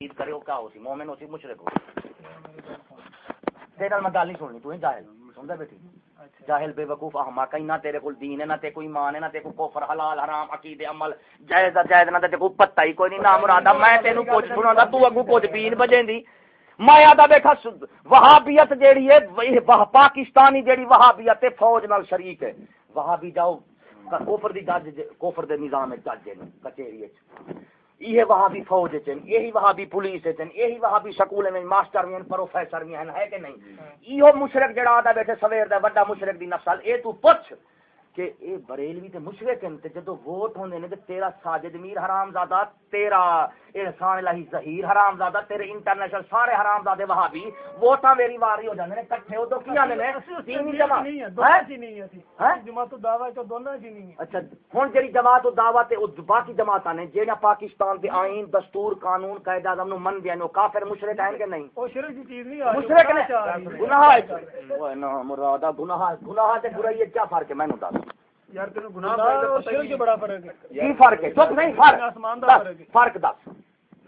عید کرے کیا ہو سی مومن ہو سی مشرک ہو تیرا میں گل نہیں سننی تو جاہل سندا بیٹھی جاہل بے وقوف احمق نہ تیرے کول دین ہے نہ تے کوئی ایمان ہے نہ تے کوئی کفر حلال حرام عقیدے عمل جائز جائز نہ تے کوئی پتہ ہی کوئی نہیں نہ مراد میں تینو پوچھ سنا دا تو اگو پوچھ پین بجیندی میں آدھا دیکھا وہابیت جیڑی ہے پاکستانی جیڑی وہابیت فوج نال شریک ہے وہابی جاؤ کوفر دی جج کوفر دے نظام جج کچہری یہ وہاں بھی فوج چن یہی وہاں بھی پولیس چن یہی وہاں بھی سکول میں ماسٹر بھی پروفیسر بھی ہیں ہے کہ نہیں؟ یہ مشرق جڑا آتا بیٹھے سویر دا بڑا مشرق دی نسل اے تو پوچھ۔ کہ اے بریلوی تے مشرق ہیں تے جدو ووٹ ہوندے نے تے تیرا ساجد میر حرام زادہ تیرا احسان الہی ظہیر حرام زادہ تیرے انٹرنیشنل سارے حرام زادے وہابی ووٹاں میری واری ہو جاندے نے کٹھے او تو کی آندے نے؟ تین جماعت دونوں جی نہیں ہے جماعت دعوی تو دونوں جی نہیں اچھا ہن جڑی جماعت دعوی تے باقی جماعتاں نے جیڑا پاکستان دے آئین دستور قانون قاعدہ اعظم نو من دے نو کافر مشرک ہیں کہ نہیں؟ او شرک دی چیز نہیں مشرک نے؟ گناہ ہے۔ اوے نا مرادا گناہ گناہ تے برائی کیا فرق ہے؟ مینوں دس۔ یار تینوں گناہ تے بڑا فرق ہے۔ کی فرق ہے۔ چپ نہیں فرق۔ فرق دس۔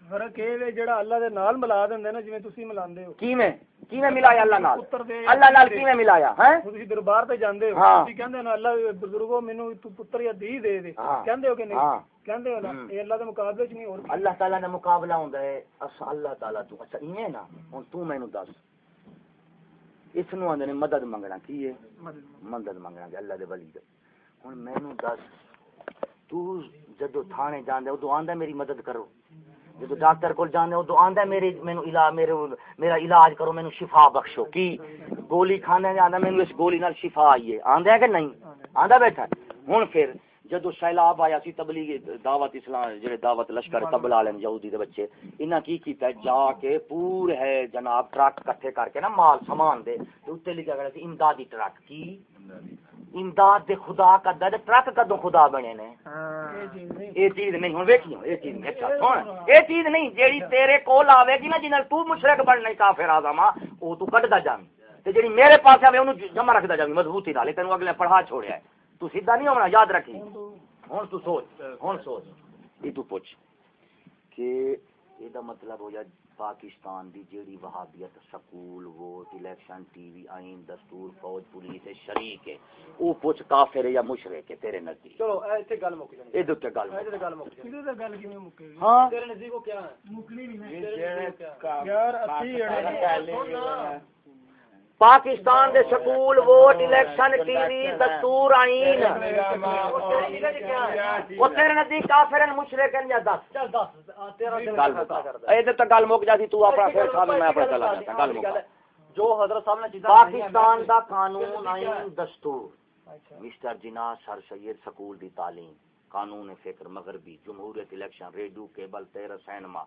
فرق اے جڑا اللہ دے نال ملا دیندے نا جویں تسی ملاندے ہو۔ کیویں؟ کیویں ملایا اللہ نال؟ اللہ نال کیویں ملایا؟ ہیں تسی دربار تے جاندے ہو۔ تسی کہندے نا اللہ بزرگو مینوں تو پتر یا دی دے دے۔ کہندے ہو کہ نہیں؟ کہندے ہو نا اے اللہ دے مقابلے وچ نہیں اور اللہ تعالی دا مقابلہ ہوندا ہے۔ اس اللہ تعالی تو اچھا ایویں نا۔ ہن تو مینوں دس۔ اس نو آندے نے مدد منگنا کی ہے؟ مدد منگنا کہ اللہ دے ولی دے۔ ہن مینوں دس۔ تو جدو تھانے جاندے، ادو آندا میری مدد کرو۔ جدو ڈاکٹر کول جاندے، ادو آندا میری مینوں علاج، میرے، میرا علاج کرو، مینوں شفا بخشو۔ کی؟ گولی کھانے آندا مینوں اس گولی نال شفا آئی ہے آندا ہے کہ نہیں؟ آندا بیٹھا ہن پھر جدو سیلاب آیا سی، تبلیغ، دعوت اسلام، جڑے دعوت لشکر تبلا والے یہودی دے بچے، انہاں کی کیتا ہے؟ جا کے پورے ہے جناب، ٹرک کٹھے کر کے نا، مال سامان دے تے اوتے لکھا گیا سی، امدادی ٹرک۔ کی؟ امداد دے خدا کا دے ٹرک کدو خدا بنے نے؟ اے چیز نہیں ہن ویکھیو اے چیز نہیں اچھا سن۔ اے چیز نہیں جیڑی تیرے کول آوے گی نا جنال تو مشرک بننے کافر اعظم او تو کڈدا جاویں۔ تے جیڑی میرے پاس آوے اونوں جمع رکھدا جاویں مضبوطی نال۔ تینوں اگلے پڑھا چھوڑیا ہے۔ تو سیدھا نہیں ہونا یاد رکھی۔ ہن تو سوچ ہن سوچ۔ یہ تو پوچھ کہ یہ مطلب ہو جائے پاکستان دی جیڑی وہابیت school vote election T V آئین دستور فوج پولیس شریک ہے۔ او پوچھ کافر یا مشرک ہے تیرے نزدیک۔ چلو ایتھے گل مک جانی۔ اے دتے گل ایتھے گل مک جانی۔ تے گل کیویں مکے ہاں؟ تیرے نزدیک کیا ہے؟ مکنی نہیں ہے۔ یار اسی اڑے پاکستان دے سکول ووٹ الیکشن ٹی وی دستور آئین۔ تیرے نزدیک کافر ہیں مشرک ہیں یا دس۔ اے تے گل مک جاتی تو اپنا پھر صاحب میں اپنا چلا گل مک جو حضرت صاحب نے پاکستان دا قانون آئین دستور۔ مسٹر جنا سر سید سکول دی تعلیم۔ قانون فکر مغربی جمہوریت الیکشن ریڈیو کیبل تیرہ سینما۔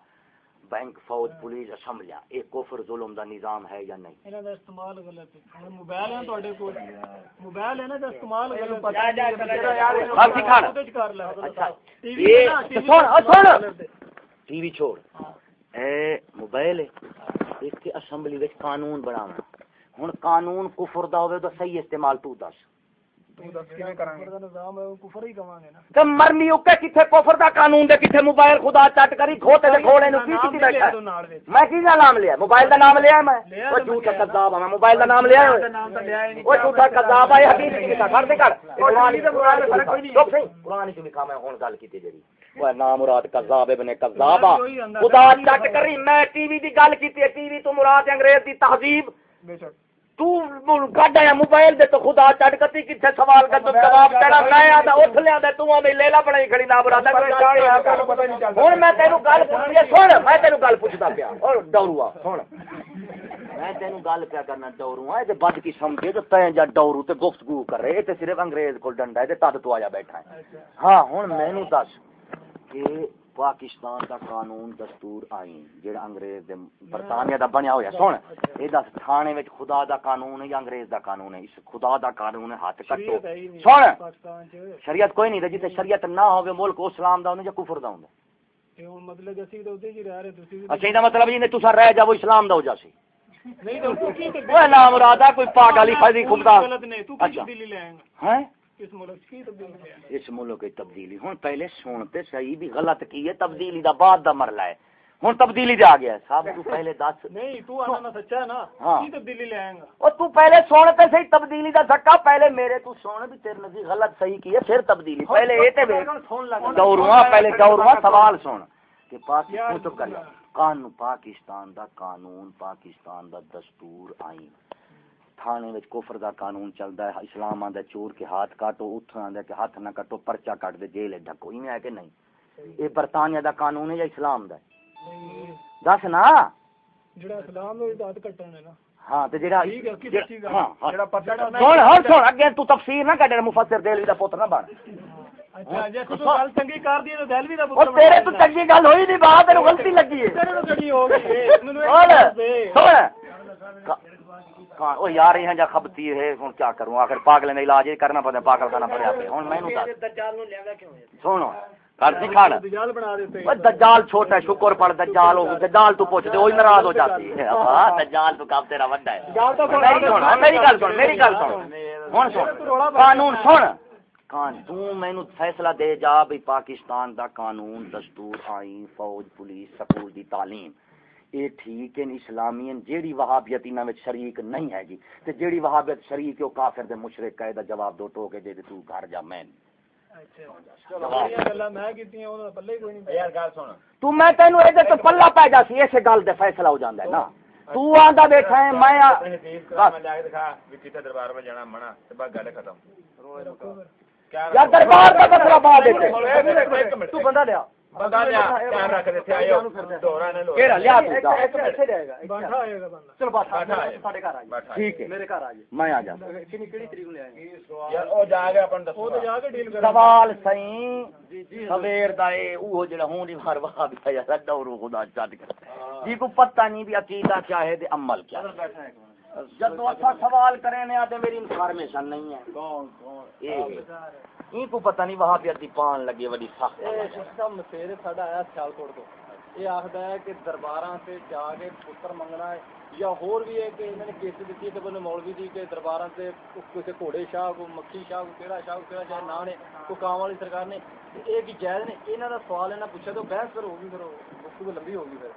بینک فوج پولیس اسمبلیاں یہ کفر ظلم دا نظام ہے یا نہیں؟ انہاں دا استعمال غلط ہے۔ موبائل ہے تواڈے کول۔ موبائل ہے نا دا استعمال غلط پتہ سکھا لے۔ اچھا یہ سن سن ٹی وی چھوڑ۔ اے موبائل ہے۔ ایک اسمبلی وچ قانون بناونا۔ ہن قانون کفر دا ہوے تو صحیح استعمال تو دس۔ مرنی اوکے کتھے کفر دا قانون دے کتھے موبائل خدا چٹ کری کھوتے دے کھوڑے نو کی کی بیٹھا؟ میں کی نام لیا؟ موبائل دا نام لیا میں؟ او جھوٹا کذاب میں موبائل دا نام لیا او جھوٹا کذاب ہے حدیث کی کتاب کر دے کر قرآن تے قرآن میں فرق کوئی نہیں۔ چپ صحیح قرآن وچ لکھا میں ہن گل کیتی جڑی۔ وہ نام مراد کذاب ابن کذاب خدا چٹ کری میں ٹی وی دی گل کیتی ٹی وی تو مراد انگریز دی تہذیب۔ بے شک۔ تو کڈ آیا موبائل دے تو خدا چڑ کتی کتنے سوال کر جواب تیرا میں آتا اٹھ لیا تو میں لیلا بنائی کھڑی نہ برا ہوں میں تینوں گل سن میں تینوں گل پوچھتا پیا۔ اور ڈوروا سن میں تینوں گل پیا کرنا ڈورو ہاں بد کی سمجھے تو تین جا ڈورو تے گفتگو کر رہے تے صرف انگریز کو ڈنڈا ہے تے تد تو آیا بیٹھا ہے۔ ہاں ہوں مینوں دس کہ پاکستان دا قانون دستور آئین جڑا انگریز دے برطانیہ دا بنیا ہویا۔ سن اے دس تھانے وچ خدا دا قانون ہے یا انگریز دا قانون ہے؟ اس خدا دا قانون ہے ہاتھ کٹو۔ سن شریعت کوئی نہیں جتے شریعت نہ ہوے ملک اسلام دا ہوندا یا کفر دا ہوندا۔ مطلب اسی تے اوتے جی رہ رہے تسی اچھا دا مطلب جی تساں رہ جاو اسلام دا ہو جاسی نہیں تو نام مراد کوئی پاک علی فائدی خدا اچھا۔ ہیں اس ملک کی تبدیلی ہوں پہلے سنتے صحیح بھی غلط کی ہے تبدیلی دا بعد دا مرلہ ہے۔ ہوں تبدیلی آ گیا صاحب تو پہلے دس۔ نہیں تو آنا نا سچا ہے نا۔ ہاں۔ تبدیلی لے گا؟ اور تو پہلے سن تے صحیح تبدیلی دا دھکا پہلے میرے تو سن بھی تیرے نزدیک غلط صحیح کی ہے پھر تبدیلی۔ پہلے اے تے دورواں پہلے دورواں سوال سن۔ کہ پاکستان تو کر۔ قانون پاکستان دا قانون پاکستان دا دستور آئین۔ تھانے وچ کفر دا قانون چلدا ہے اسلام آندا چور کے ہاتھ کاٹو اوتھے آندا کہ ہاتھ نہ کاٹو پرچہ کٹ دے جیل ڈھکو ایویں ہے کہ نہیں؟ یہ برطانیہ دا قانون ہے یا اسلام دا ہے؟ دس نا۔ جڑا اسلام نو اطاعت کٹن ہے نا۔ ہاں تے جڑا ہاں ہاں۔ جڑا پرچہ سن ہن سن اگے تو تفسیر نہ کڈے مفسر دہلوی دا پتر نہ بن۔ اچھا جے تو گل چنگی کر دی تو دہلوی دا اور تیرے تو چنگی گل ہوئی نہیں بات تینوں غلطی لگی ہے۔ تیرے تو چنگی ہو گئی۔ مینوں ایک سن۔ او یار یہاں جا خبتی ہے ہن کیا کروں؟ آخر پاگل نے علاج ہی کرنا پڑتا پاگل کرنا پہ ہن دجال نو لیاندا کیوں ہے؟ سن کر سکھاڑ دجال بنا دیتے اوے دجال چھوٹا ہے شکر پڑ دجال ہو دجال تو پوچھ دے وہی ناراض ہو جاتی ہے۔ ہاں دجال تو کام تیرا وڈا ہے۔ دجال تو میری سن ہاں، میری گل سن میری گل سن۔ ہن سن قانون سن۔ فیصلہ دے جا بھی پاکستان دا قانون دستور آئین فوج پولیس سکول دی تعلیم۔ اے ٹھیک ہے اسلامی ہیں جیڑی وہابیت انہاں وچ شریک نہیں ہے گی تے جیڑی وہابیت شریک ہے او کافر دے مشرک دا جواب دو ٹوکے دے دے تو گھر جا میں۔ چلو یہ گلاں میں کیتیاں اون پلے ہی کوئی نہیں۔ یار گل سن۔ تو میں تینوں اے تے پلہ پے جا سی اس گل دے فیصلہ ہو جاندا ہے نا۔ تو آندا بیٹھا ہے میں دربار میں جانا منع تے بس گل ختم۔ یار دربار مسئلہ بعد تو بندہ لیا۔ بندہ لیا کیا رکھ دے تے آیو دورا نے لو۔ کیڑا لیا تو؟ جا ایتھے رہے گا بیٹھا ہوئے گا بندہ۔ چلو بس بیٹھا ہے۔ ساڈے گھر آ جائے بیٹھا ٹھیک ہے میرے گھر آ جائے میں آ جاتا کنی کیڑی تاریخ لے آئے یار او جا کے اپن وہ تو دسو جا کے ڈیل کر سوال سہی سویر دا اے اوہ جڑا ہوں دی ہر وہاں بھی یار دورو خدا چٹ کر۔ جی کو پتہ نہیں بھی عقیدہ کیا ہے تے عمل کیا ہے۔ جب تو اچھا سوال نے آتے میری انفارمیشن نہیں ہے۔ کون کون؟ این کو پتہ نہیں وہاں بھی ادی پان لگی بڑی سخت اے سسٹم مسیر ساڈا آیا سیال کوٹ تو۔ یہ آخدا ہے کہ درباراں سے جا کے پتر منگنا ہے یا ہور بھی ہے کہ انہوں نے کیس دیتی ہے کہ مولوی دی کہ درباراں سے کسی گھوڑے شاہ کو مکھی شاہ کو کیڑا شاہ کو کیڑا شاہ نا نے کو کام والی سرکار نے۔ یہ کی جائز نے انہاں دا سوال انہاں پوچھا تو بحث پھر ہوگی پھر گفتگو لمبی ہوگی پھر۔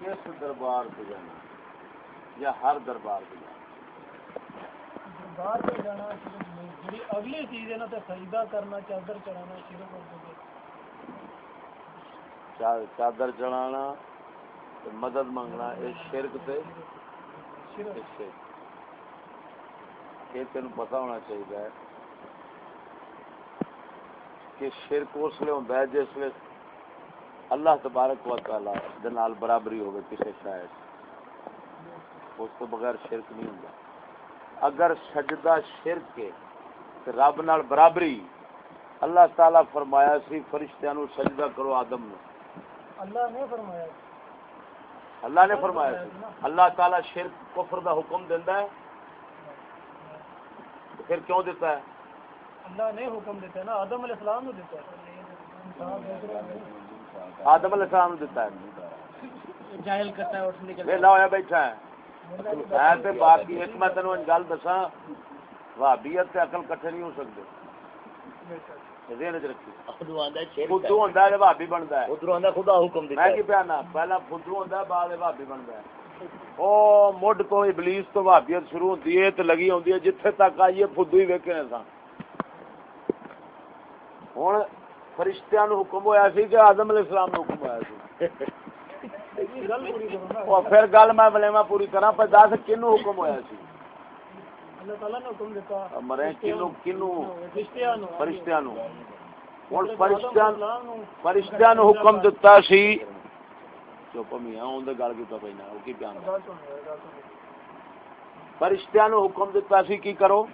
کس دربار جانا؟ یا ہر دربار کو جانا باہر پہ جانا اگلی چیز ہے نا تے سجدہ کرنا چادر چڑھانا شروع کر دیں گے۔ چا- چادر چڑھانا تے مدد منگنا یہ شرک تین پتا ہونا چاہیے کہ شرک اس لیے ہوتا ہے جس اللہ تبارک و تعالی دے نال برابری ہوگی کسی شاید۔ اس تو بغیر شرک نہیں ہوتا اگر سجدہ شرک ہے رب نال برابری۔ اللہ تعالی فرمایا سی فرشتیاں نو سجدہ کرو آدم نو۔ اللہ نے فرمایا اللہ نے فرمایا سی۔ اللہ تعالی شرک کفر دا حکم دینا ہے۔ پھر کیوں دیتا ہے؟ اللہ نے حکم دیتا ہے نا آدم علیہ السلام نے دیتا ہے۔ آدم علیہ السلام نے دیتا ہے۔ جاہل کرتا ہے اٹھ نکل۔ ویلا ہویا بیٹھا ہے۔ میں تے باقی ایک میں تینوں گل دساں وہابیت تے عقل کٹھے نہیں ہو سکتے۔ ذہن وچ رکھی خدو آندا ہے شرک فدو ہوندا ہے۔ تے وہابی بندا ہے۔ ادھر آندا خدا حکم دیتا میں ہے۔ کی پیانا پہلا فدو ہوندا ہے بعد وہابی بندا ہے۔ او مڈ تو ابلیس تو وہابیت شروع ہوندی ہے تے لگی ہوندی ہے جتھے تک آئیے فدو ہی ویکھے نے سان ہن فرشتیاں نو حکم ہویا سی کہ آدم علیہ السلام نو حکم ہویا سی گل پوری کرو نا اور پھر گل میں بلیما پوری کراں پر دس کنو حکم ہویا سی۔ اللہ تعالیٰ نے حکم دیتا۔ مرے کنو کنو۔ فرشتیاں نو۔ فرشتیاں نو۔ ہن فرشتیاں فرشتیاں نو حکم دتا سی۔ چپ میاں اون دے گل کیتا پینا او کی بیان فرشتیاں نو حکم دتا سی کی کرو؟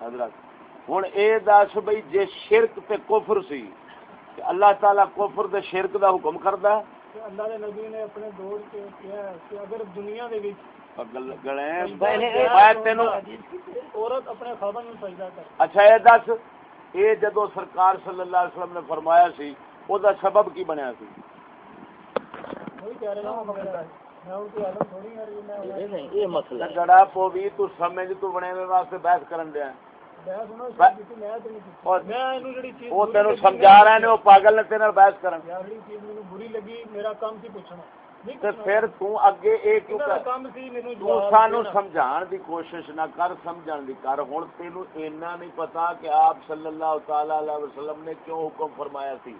حضرت ہن اے دس بھئی جے شرک تے کفر سی تے اللہ تعالی کفر تے شرک دا حکم کردا ہے۔ کہ اللہ کے نبی نے اپنے دور کے کیا ہے کہ اگر دنیا دے وچ گلے میں تینوں عورت اپنے خاوند نو سجدہ کر۔ اچھا اے دس اے جدو سرکار صلی اللہ علیہ وسلم نے فرمایا سی او دا سبب کی بنیا سی؟ یہ مسئلہ ہے۔ جڑا پوی تو سمجھ تو بنے واسطے بحث کرن دیا وہ سمجھا رہے نے پاگل نے تیرے بحث کرن بری لگی میرا کام سی پوچھنا۔ پھر اگے اے کیوں سمجھان دی کوشش نہ کر سمجھان دی کر۔ ہن تینو اینا نہیں پتا کہ آپ صلی اللہ تعالی علیہ وسلم نے کیوں حکم فرمایا سی۔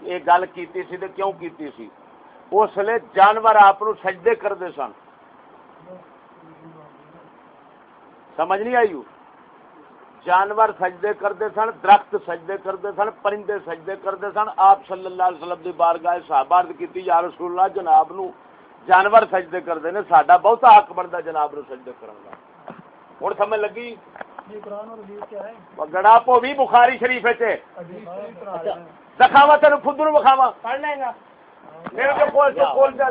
یہ گل کیتی سی تے کیوں کیتی سی؟ اس لیے جانور آپ نو سجدے کردے سن۔ سمجھ نہیں آئی جانور سجدے کرتے سن درخت سجدے کرتے سن پرندے سجدے کرتے سن آپ صلی اللہ علیہ وسلم دی بارگاہ صحابہ عرض کیتی یا رسول اللہ جناب نو جانور سجدے کرتے نے ساڈا بہتا حق بنتا جناب نو سجدے کرن دا۔ ہن سمجھ لگی؟ یہ قرآن اور حدیث کیا ہے؟ گڑا پو بھی بخاری شریف وچ ہے۔ دکھاوا تینوں خود نو بخاوا پڑھ لے گا۔ میرے کو کول سے کول سے